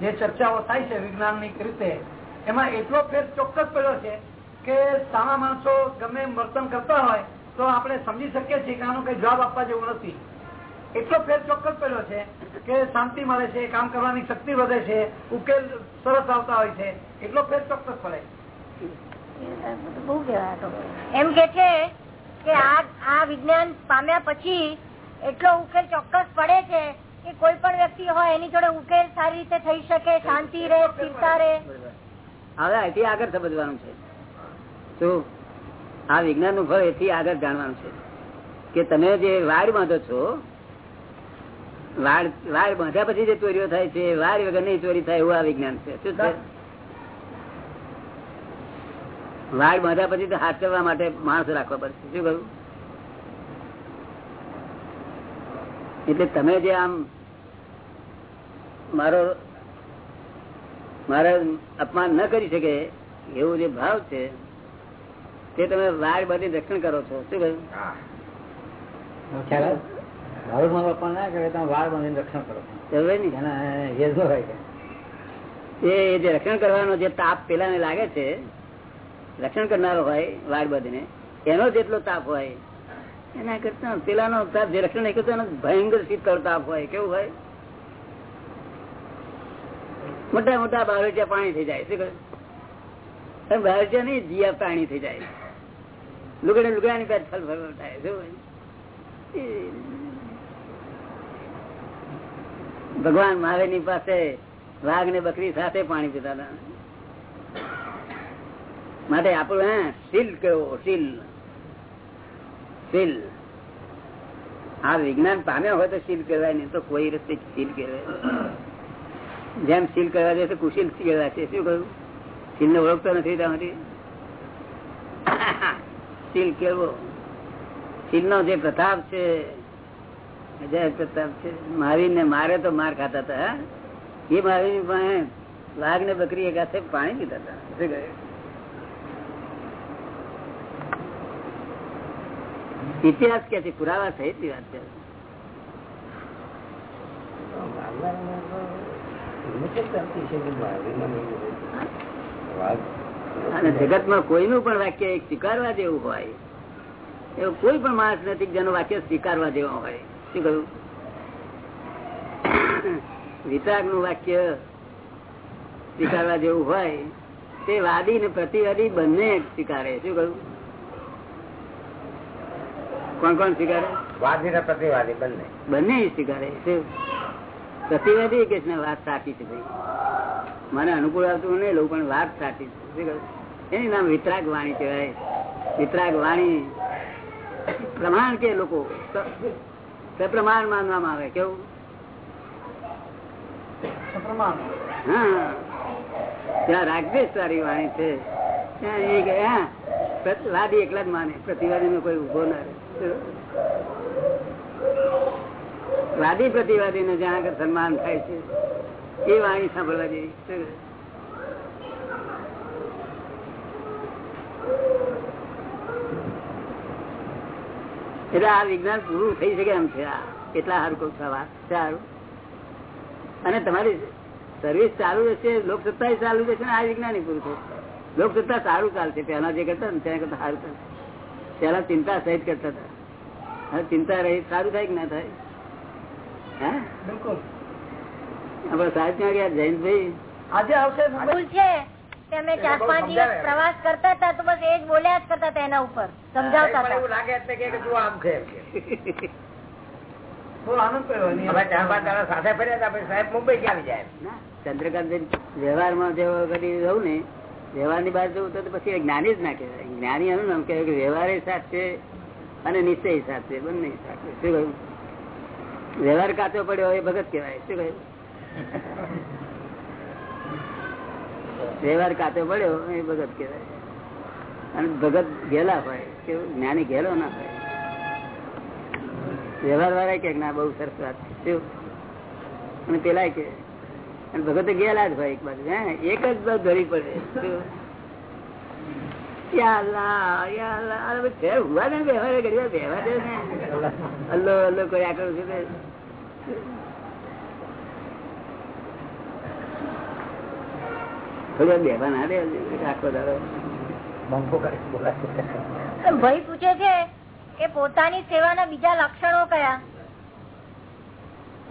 જે ચર્ચાઓ થાય છે વિજ્ઞાનની રીતે, એમાં એટલો ફેર ચોક્કસ પડ્યો છે કે સામા માણસો ગમે વર્તન કરતા હોય, તો આપણે સમજી શકીએ છીએ કે આનો કઈ જવાબ આપવા જેવું નથી એટલો ફેર ચોક્કસ પડ્યો છે કે શાંતિ મળે છે, કામ કરવાની શક્તિ વધે છે, ઉકેલ સરસ આવતા હોય છે, એટલો ફેર ચોક્કસ પડે. એમ કે છે કે આ વિજ્ઞાન પામ્યા પછી એટલો ઉકેલ ચોક્કસ પડે છે કે કોઈ પણ વ્યક્તિ હોય, એની જોડે ઉકેલ સારી રીતે થઈ શકે, શાંતિ રહે, સ્થિરતા રહે. હવે એથી આગળ સમજવાનું છે. શું આ વિજ્ઞાનનું ફળ એથી આગળ જાણવાનું છે કે તમે જે વાડ બાંધો છો, વાડ વાડ બાંધ્યા પછી જે ચોરીઓ થાય છે વાર વગર નહીં ચોરી થાય એવું આ વિજ્ઞાન છે. શું છે? વાડ બાંધ્યા પછી કરવા માટે માણસ રાખવા પડશે. શું કહ્યું? એટલે તમે જે આમ મારો મારે અપમાન ન કરી શકે એવો જે ભાવ છે તે તમે વાર બધી રક્ષણ કરો છો. શું કહ્યું? ખ્યાલ આવે? મારું મારું અપમાન ના કરે તમે વાળ બાંધીને રક્ષણ કરો. એ જ રક્ષણ કરવાનો જે તાપ પેલા ને લાગે છે રક્ષણ કરનારો હોય વાડ બધીને એનો જેટલો તાપ હોય. એના કરતા પેલાનો તાપ જે રક્ષણ કરતો એનો ભયંકર શીતળ તાપ હોય. કેવું હોય? મોટા મોટા બારોચિયા પાણી થઈ જાય. શું બાવળિયા નહીં, જીયા પાણી થઈ જાય. લુગડે ફલ ફલ થાય. શું ભગવાન મહાવીરની પાસે વાઘ ને બકરી સાથે પાણી પીતા હતા. માટે આપણું, હે, શીલ કેવો? શીલ. શીલ. આ વિજ્ઞાન પામ્યા હોય તો શીલ કહેવાય, નહીં તો કોઈ રસ્તે શીલ કહેવાય. જેમ સીલ કરવા જશે, કુશીલ કહેવાય છે શું કહ્યું? સીલ ને ઓળખતો નથી તમારી સીલ કેવો સીલ નો જે પ્રતાપ છે મારી ને મારે તો માર ખાતા હતા એ મારી પાસે વાઘ ને બકરી એક હાથે પાણી પીતા હતા. શું? ઇતિહાસ કે પુરાવા સહિતની વાત અને જગતમાં કોઈનું પણ વાક્ય સ્વીકારવા જેવું હોય એવું કોઈ પણ માણસ નથી જેનું વાક્ય સ્વીકારવા જેવું હોય. શું કહ્યું? વિતરાગનું વાક્ય સ્વીકારવા જેવું હોય તે વાદી ને પ્રતિવાદી બંને સ્વીકારે. શું કહ્યું? કોણ કોણ સ્વીકારે? વાદી ને પ્રતિવાદી બંને. બંને સ્વીકારે. શું? પ્રતિવાદી કે કૃષ્ણ વાત સાચી છે ભાઈ? મને અનુકૂળ આવતું નહીં લઉં પણ વાત સાચી છે. એની નામ વિતરાગ વાણી કહેવાય. વિતરાગ વાણી પ્રમાણ કે લોકો? સપ્રમાણ માનવામાં આવે. કેવું? હા. ત્યાં રાગદેશ વાણી છે. ત્યાં વાદી એકલા જ માને. પ્રતિવાદી નો કોઈ ઊભો ના રહે. વાદી પ્રતિવાદી ને જ્યાં આગળ સન્માન થાય છે, એ વાણી સાંભળવા જેવી એટલે આ વિજ્ઞાન પૂરું થઈ શકે એમ છે આ. કેટલા સારું કઉ સવાર સારું. અને તમારી સર્વિસ ચાલુ રહેશે, લોકસત્તા ચાલુ રહેશે ને આ વિજ્ઞાન પૂરું થશે. લોકસત્તા સારું ચાલશે પેલા જે કરતા ને તેના કરતા સારું ચાલશે. પેલા ચિંતા સહિત કરતા હતા. હવે ચિંતા રહી, સારું થાય કે ના થાય? પ્રવાસ કરતા હતા તો બસ એ જ બોલ્યા જ કરતા હતા એના ઉપર. સમજાવતા એવું લાગે એટલે કે તું આમ છે એમ કે. બહુ આનંદ કર્યો એની અમે ચાર પાંચ દાડા સાથે ફર્યા હતા પછી સાહેબ મુંબઈ ક્યાં આવી જાય? ના, ચંદ્રકાંત વ્યવહારમાં રહું ને બહાર જવું તો પછી જ્ઞાની જ ના કહેવાય. જ્ઞાની એનું નામ કહેવાય કે વ્યવહાર સાથ છે અને નિશ્ચય સાથ છે. બંને સાથ છે. શું કહ્યું? વ્યવહાર કાચો પડ્યો એ ભગત કેવાય શું કહ્યું? વ્યવહાર કાચો પડ્યો એ ભગત કેવાય અને ભગત ગેલા હોય કે જ્ઞાની ગેલો ના હોય. વ્યવહાર વાળા કે ના બહુ સરસ વાત. શું? અને પેલા કે ભગત ગયેલા જ ભાઈ એક બાજુ હે? એક જ બાજુ ધરી પડે. શું? યા અલ્લાહ, યા અલ્લાહ. અરે ભાઈ છે, હુવા ને વ્યવહાર વ્યવહાર અલ્લો અલ્લો કર્યા કરું છું થોડી વાર ના દે આખો દાડો. બંકો કરે બોલાય ભાઈ પૂછે છે કે પોતાની સેવાના બીજા લક્ષણો કયા?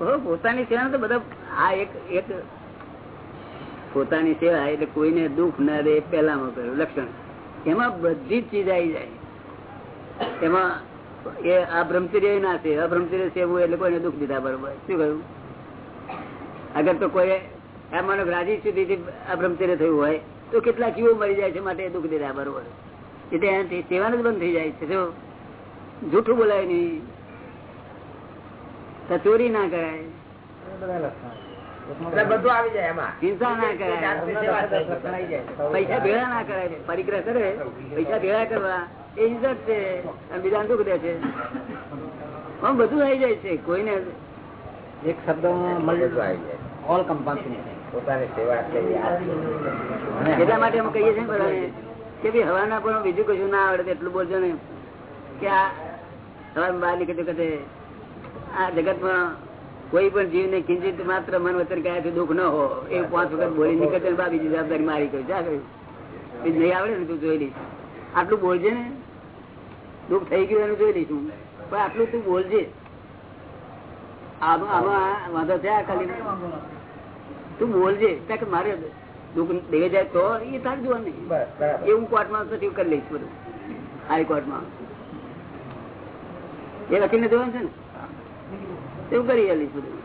ઓહો, પોતાની સેવા તો બધા આ એક એક પોતાની સેવા એટલે કોઈને દુઃખ ના દે પેલામાં પહેલામાં કહ્યું લક્ષણ. એમાં બધી જ ચીજ આવી જાય. એમાં એ આ બ્રહ્મચર્ય ના છે. અબ્રહ્મચર્ય સેવું એટલે કોઈને દુઃખ દીધા બરોબર શું કહ્યું? અગર તો કોઈ એમ માનો રાજી સુધી આ બ્રહ્મચર્ય થયું હોય તો કેટલા જીવો મરી જાય છે માટે દુઃખ દીધા બરોબર એટલે એનાથી સેવાનું જ બંધ થઈ જાય છે. જો જૂઠું બોલાય નહીં તો ચોરી ના કરાય. બધું આવી જાય એમાં. હિંસા ના કરાય. પૈસા ભેળા ના કરાય. પરિક્રહ કરે. પૈસા ભેળા કરવા. એ ઇજ્જત છે. અને દુઃખ દે છે? આમ બધું આવી જાય છે કોઈને એક શબ્દમાં બધું આવી જાય. ઓલ પોતાની સેવા એટલા માટે અમે કહીએ છીએ બધાને કે ભાઈ હવાના પણ બીજું કશું ના આવડે એટલું બોલજો ને. કે આ હવા બહાર નીકળતું કહે આ જગતમાં કોઈ પણ જીવને કિંચિત માત્ર મન વચન કયાથી દુઃખ ન હો. એ પાંચ વખત બોલી નીકળશે બા બીજી જવાબદારી મારી કહ્યું જા કહ્યું બીજું નહીં આવડે ને તું જોઈ લઈશ. આટલું બોલજે ને. દુઃખ થઈ ગયું એનું જોઈ લઈશું. પણ આટલું તું બોલજે. આમાં આમાં વાંધો થયા ખાલી. તું બોલજે. કે મારે દુઃખ દેવે જાય તો એ તાર જોવાનું. નહીં એ હું કોર્ટમાં સચિવ કરી લઈશ બધું. હાઈકોર્ટમાં એ વકીલને જોવાનું છે ને? એવું કરી લઈશ બધું.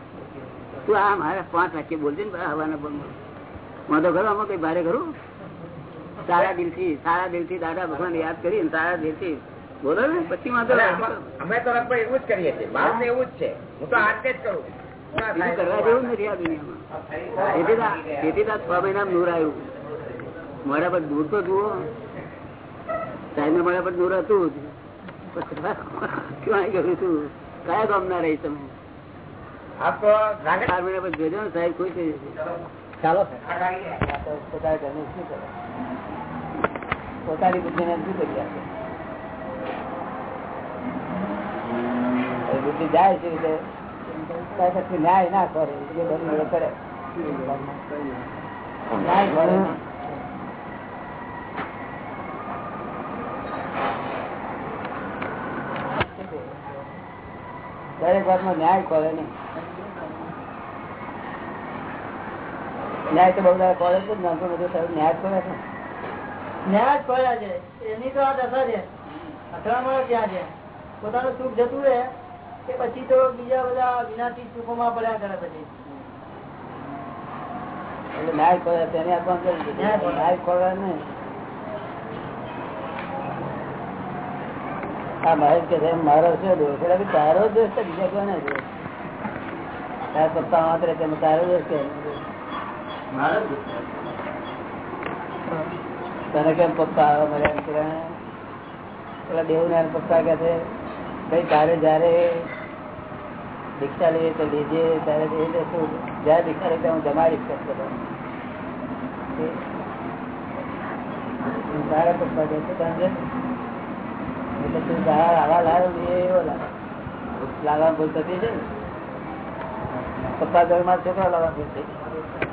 તું આ મારે પાંચ વાક્ય બોલજે ને હવાના પણ વાંધો ખરો? આમાં કઈ ભારે ખરું? સારા દિલથી સારા દિલથી દાદા ભગવાન યાદ કરી સારા દિલથી બોલો ને પછી વાંધો અમે તો લગભગ એવું જ કરીએ છીએ. બાર ને એવું જ છે. હું તો આજ જ કરું. કરવા જેવું નથી આ દુનિયામાં. તેથી તો આ- તેથી તો આ છ મહિના નૂર આવ્યું. મોડા પર દૂર તો જુઓ. સાહેબ મોડા પર દૂર હતું જ. ક્યાં ગયું તું કયા ગામ ના રહી તમે? આપ તો ચાર મહિના પછી જોજો ને સાહેબ ખુશ થઈ જશે. ચાલો પોતાના શું કરે? પોતાની શું કરી આપે હવે બુદ્ધિ જાય છે ન્યાય ના કરે, એ બધું કરે. ન્યાય કરે દરેક વાતમાં ન્યાય કરે નઈ ન્યાય તો બહુ કરે છે જ મોટો સાહેબ ન્યાય કરે છે. ન્યાય જ પડ્યા છે. એની તો આ દશા છે. અથડામણ ત્યાં છે? પોતાનું સુખ જતું રહે. કે પછી તો બીજા બધા વિનાશી સુખોમાં પડ્યા કરે પછી. એટલે ન્યાય કરે તેને દીધું. ન્યાય કરે. ને આ મહેશ કે છે મારો છે દોષ એટલે તારો દોષ છે બીજા કોને છે? તારા પપ્પા માત્ર તેમ તારો દોષ કે તને કેમ પપ્પા આવે? મળ્યા એમ કરે? પેલા ને પપ્પા કે છે તારે જયારે દીક્ષા લઈએ તો લેજે ત્યારે એ જશું જયારે દીક્ષા લઈએ હું જમાડીશ. એ તારા પપ્પા કે છે એટલે તું તારા આવા એવો લાવે ભૂલ થતી છે ને? પપ્પા ઘરમાં છોકરા લાવવા ભૂલ